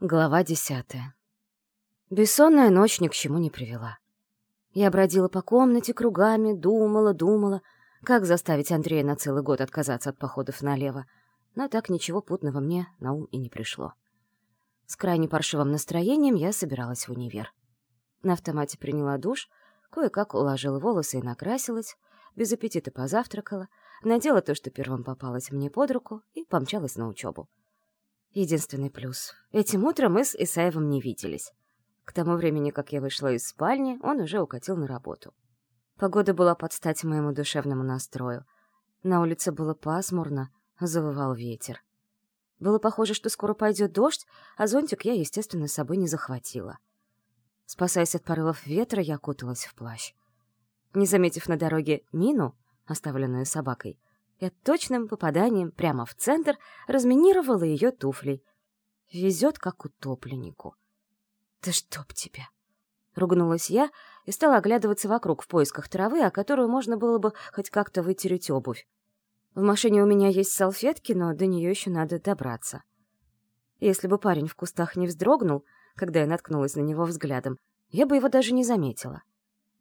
Глава десятая. Бессонная ночь ни к чему не привела. Я бродила по комнате кругами, думала, думала, как заставить Андрея на целый год отказаться от походов налево, но так ничего путного мне на ум и не пришло. С крайне паршивым настроением я собиралась в универ. На автомате приняла душ, кое-как уложила волосы и накрасилась, без аппетита позавтракала, надела то, что первым попалось мне под руку, и помчалась на учебу. Единственный плюс. Этим утром мы с Исаевым не виделись. К тому времени, как я вышла из спальни, он уже укатил на работу. Погода была под стать моему душевному настрою. На улице было пасмурно, завывал ветер. Было похоже, что скоро пойдет дождь, а зонтик я, естественно, с собой не захватила. Спасаясь от порывов ветра, я окуталась в плащ. Не заметив на дороге мину, оставленную собакой, я точным попаданием прямо в центр разминировала ее туфлей. Везет, как утопленнику. «Да чтоб тебя!» Ругнулась я и стала оглядываться вокруг в поисках травы, о которую можно было бы хоть как-то вытереть обувь. В машине у меня есть салфетки, но до нее еще надо добраться. Если бы парень в кустах не вздрогнул, когда я наткнулась на него взглядом, я бы его даже не заметила.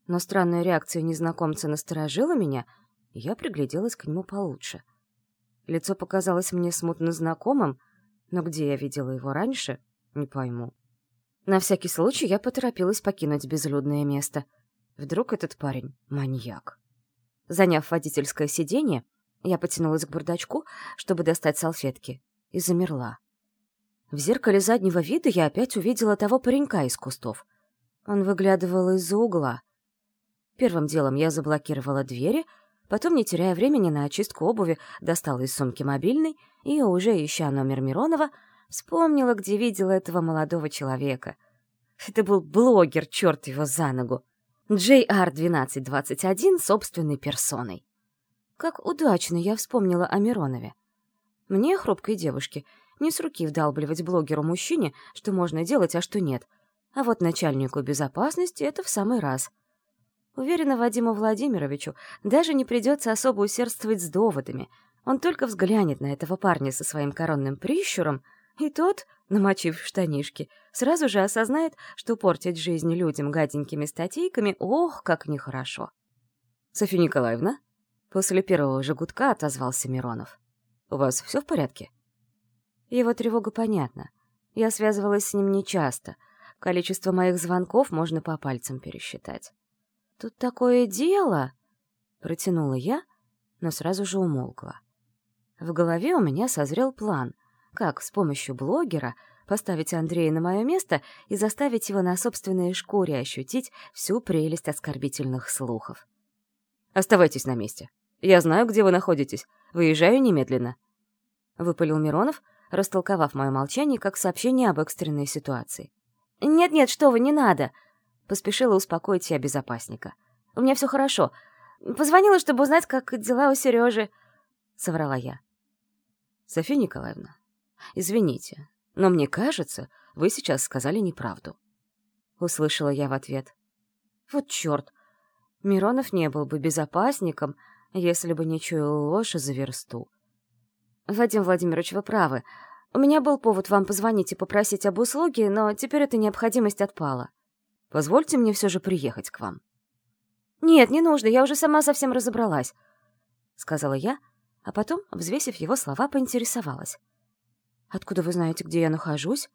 Но странная реакция незнакомца насторожила меня — я пригляделась к нему получше. Лицо показалось мне смутно знакомым, но где я видела его раньше, не пойму. На всякий случай я поторопилась покинуть безлюдное место. Вдруг этот парень — маньяк. Заняв водительское сиденье, я потянулась к бардачку, чтобы достать салфетки, и замерла. В зеркале заднего вида я опять увидела того паренька из кустов. Он выглядывал из-за угла. Первым делом я заблокировала двери — Потом, не теряя времени на очистку обуви, достала из сумки мобильный и, уже ища номер Миронова, вспомнила, где видела этого молодого человека. Это был блогер, черт его за ногу. JR1221 собственной персоной. Как удачно я вспомнила о Миронове. Мне, хрупкой девушке, не с руки вдалбливать блогеру-мужчине, что можно делать, а что нет. А вот начальнику безопасности это в самый раз — Уверена, Вадиму Владимировичу даже не придется особо усердствовать с доводами. Он только взглянет на этого парня со своим коронным прищуром, и тот, намочив штанишки, сразу же осознает, что портить жизнь людям гаденькими статейками ох, как нехорошо. «Софья Николаевна?» После первого же отозвался Миронов. «У вас все в порядке?» Его тревога понятна. Я связывалась с ним нечасто. Количество моих звонков можно по пальцам пересчитать. «Тут такое дело!» — протянула я, но сразу же умолкла. В голове у меня созрел план, как с помощью блогера поставить Андрея на мое место и заставить его на собственной шкуре ощутить всю прелесть оскорбительных слухов. «Оставайтесь на месте. Я знаю, где вы находитесь. Выезжаю немедленно», — выпалил Миронов, растолковав мое молчание как сообщение об экстренной ситуации. «Нет-нет, что вы, не надо!» Поспешила успокоить я безопасника. «У меня все хорошо. Позвонила, чтобы узнать, как дела у Сережи», — соврала я. «Софья Николаевна, извините, но мне кажется, вы сейчас сказали неправду». Услышала я в ответ. «Вот черт! Миронов не был бы безопасником, если бы не чуял ложь за версту. Вадим Владимирович, вы правы. У меня был повод вам позвонить и попросить об услуге, но теперь эта необходимость отпала. Позвольте мне все же приехать к вам». «Нет, не нужно, я уже сама совсем разобралась», — сказала я, а потом, взвесив его слова, поинтересовалась. «Откуда вы знаете, где я нахожусь?»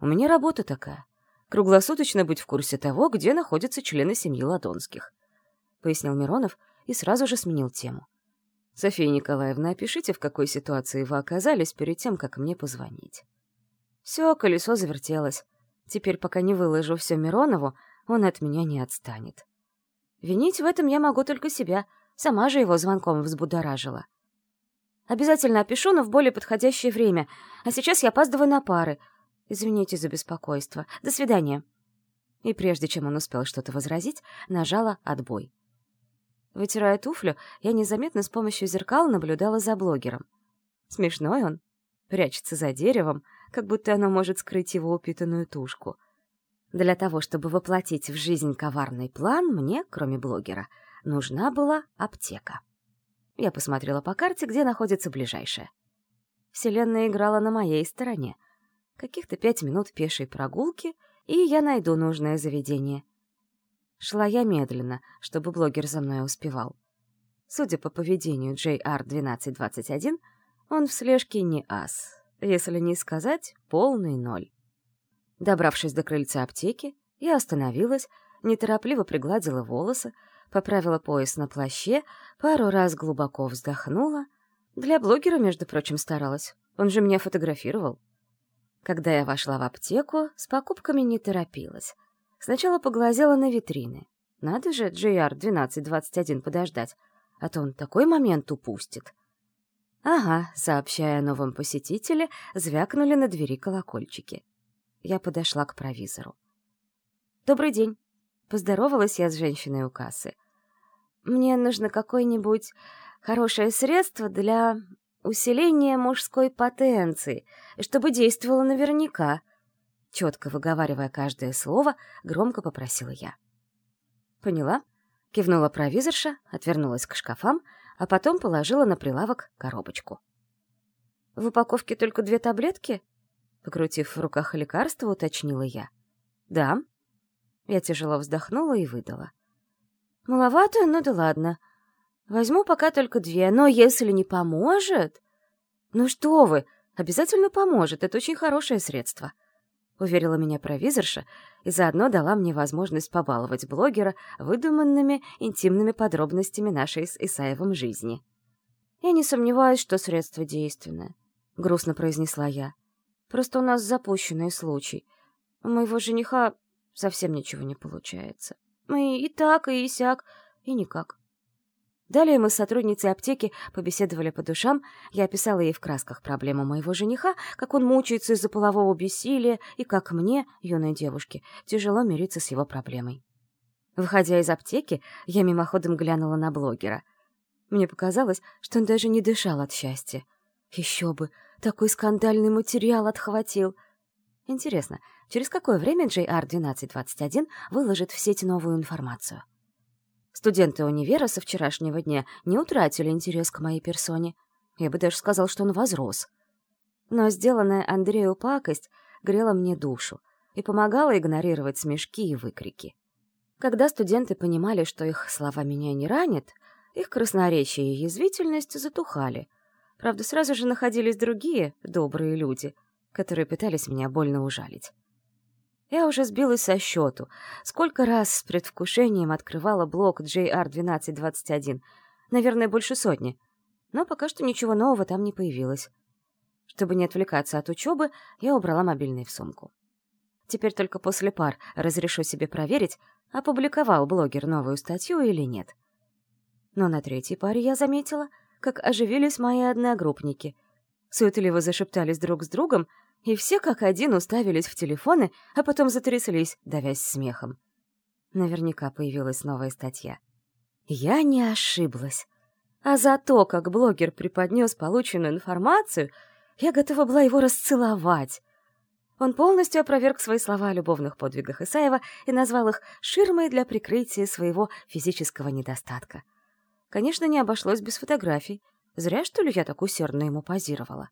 «У меня работа такая. Круглосуточно быть в курсе того, где находятся члены семьи Ладонских», — пояснил Миронов и сразу же сменил тему. «София Николаевна, опишите, в какой ситуации вы оказались перед тем, как мне позвонить». Все, колесо завертелось. Теперь, пока не выложу все Миронову, он от меня не отстанет. Винить в этом я могу только себя, сама же его звонком взбудоражила. Обязательно опишу, но в более подходящее время, а сейчас я опаздываю на пары. Извините за беспокойство. До свидания. И прежде чем он успел что-то возразить, нажала «отбой». Вытирая туфлю, я незаметно с помощью зеркал наблюдала за блогером. Смешной он, прячется за деревом, как будто оно может скрыть его упитанную тушку. Для того, чтобы воплотить в жизнь коварный план, мне, кроме блогера, нужна была аптека. Я посмотрела по карте, где находится ближайшая. Вселенная играла на моей стороне. Каких-то пять минут пешей прогулки, и я найду нужное заведение. Шла я медленно, чтобы блогер за мной успевал. Судя по поведению JR1221, он в слежке не ас, если не сказать полный ноль. Добравшись до крыльца аптеки, я остановилась, неторопливо пригладила волосы, поправила пояс на плаще, пару раз глубоко вздохнула. Для блогера, между прочим, старалась. Он же меня фотографировал. Когда я вошла в аптеку, с покупками не торопилась. Сначала поглазела на витрины. Надо же JR-1221 подождать, а то он такой момент упустит. Ага, сообщая о новом посетителе, звякнули на двери колокольчики. Я подошла к провизору. «Добрый день!» Поздоровалась я с женщиной у кассы. «Мне нужно какое-нибудь хорошее средство для усиления мужской потенции, чтобы действовало наверняка», четко выговаривая каждое слово, громко попросила я. «Поняла?» — кивнула провизорша, отвернулась к шкафам, а потом положила на прилавок коробочку. «В упаковке только две таблетки?» Покрутив в руках лекарство, уточнила я. «Да», я тяжело вздохнула и выдала. «Маловато? Ну да ладно. Возьму пока только две, но если не поможет...» «Ну что вы, обязательно поможет, это очень хорошее средство», — уверила меня провизорша и заодно дала мне возможность побаловать блогера выдуманными интимными подробностями нашей с Исаевым жизни. «Я не сомневаюсь, что средство действенное», — грустно произнесла я. «Просто у нас запущенный случай. У моего жениха совсем ничего не получается. Мы и так, и сяк, и никак. Далее мы с сотрудницей аптеки побеседовали по душам, я описала ей в красках проблему моего жениха, как он мучается из-за полового бессилия, и как мне, юной девушке, тяжело мириться с его проблемой. Выходя из аптеки, я мимоходом глянула на блогера. Мне показалось, что он даже не дышал от счастья. Еще бы, такой скандальный материал отхватил. Интересно, через какое время JR-1221 выложит в сеть новую информацию? Студенты универа со вчерашнего дня не утратили интерес к моей персоне. Я бы даже сказал, что он возрос. Но сделанная Андрею пакость грела мне душу и помогала игнорировать смешки и выкрики. Когда студенты понимали, что их слова меня не ранят, их красноречие и язвительность затухали. Правда, сразу же находились другие добрые люди — которые пытались меня больно ужалить. Я уже сбилась со счету, сколько раз с предвкушением открывала блог JR1221, наверное, больше сотни, но пока что ничего нового там не появилось. Чтобы не отвлекаться от учебы, я убрала мобильный в сумку. Теперь только после пар разрешу себе проверить, опубликовал блогер новую статью или нет. Но на третьей паре я заметила, как оживились мои одногруппники. Суетливо зашептались друг с другом, и все как один уставились в телефоны, а потом затряслись, давясь смехом. Наверняка появилась новая статья. Я не ошиблась. А за то, как блогер преподнес полученную информацию, я готова была его расцеловать. Он полностью опроверг свои слова о любовных подвигах Исаева и назвал их ширмой для прикрытия своего физического недостатка. Конечно, не обошлось без фотографий. Зря, что ли, я так усердно ему позировала.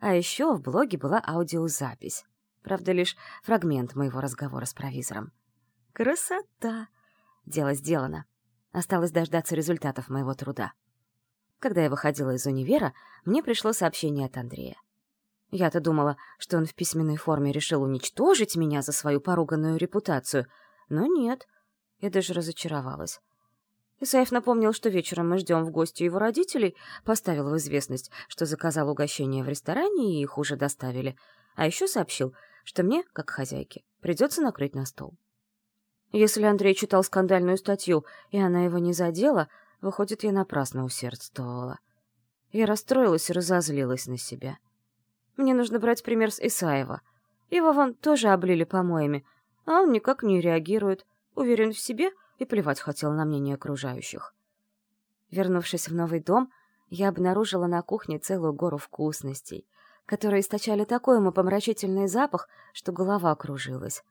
А еще в блоге была аудиозапись. Правда, лишь фрагмент моего разговора с провизором. Красота! Дело сделано. Осталось дождаться результатов моего труда. Когда я выходила из универа, мне пришло сообщение от Андрея. Я-то думала, что он в письменной форме решил уничтожить меня за свою поруганную репутацию, но нет. Я даже разочаровалась. Исаев напомнил, что вечером мы ждем в гости его родителей, поставил в известность, что заказал угощение в ресторане и их уже доставили, а еще сообщил, что мне, как хозяйке, придется накрыть на стол. Если Андрей читал скандальную статью, и она его не задела, выходит, я напрасно усердствовала. Я расстроилась и разозлилась на себя. Мне нужно брать пример с Исаева. Его вон тоже облили помоями, а он никак не реагирует, уверен в себе — и плевать хотел на мнение окружающих. Вернувшись в новый дом, я обнаружила на кухне целую гору вкусностей, которые источали такой умопомрачительный запах, что голова кружилась.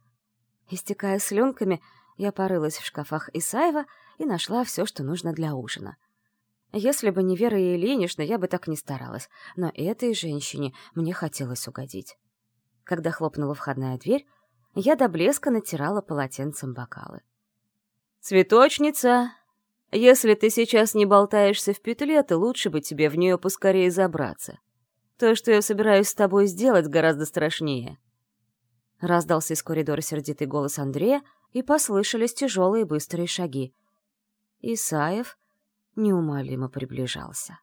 Истекая слюнками, я порылась в шкафах Исаева и нашла все, что нужно для ужина. Если бы не Вера Ильинична, я бы так не старалась, но этой женщине мне хотелось угодить. Когда хлопнула входная дверь, я до блеска натирала полотенцем бокалы. «Цветочница, если ты сейчас не болтаешься в петле, то лучше бы тебе в нее поскорее забраться. То, что я собираюсь с тобой сделать, гораздо страшнее». Раздался из коридора сердитый голос Андрея, и послышались тяжелые быстрые шаги. Исаев неумолимо приближался.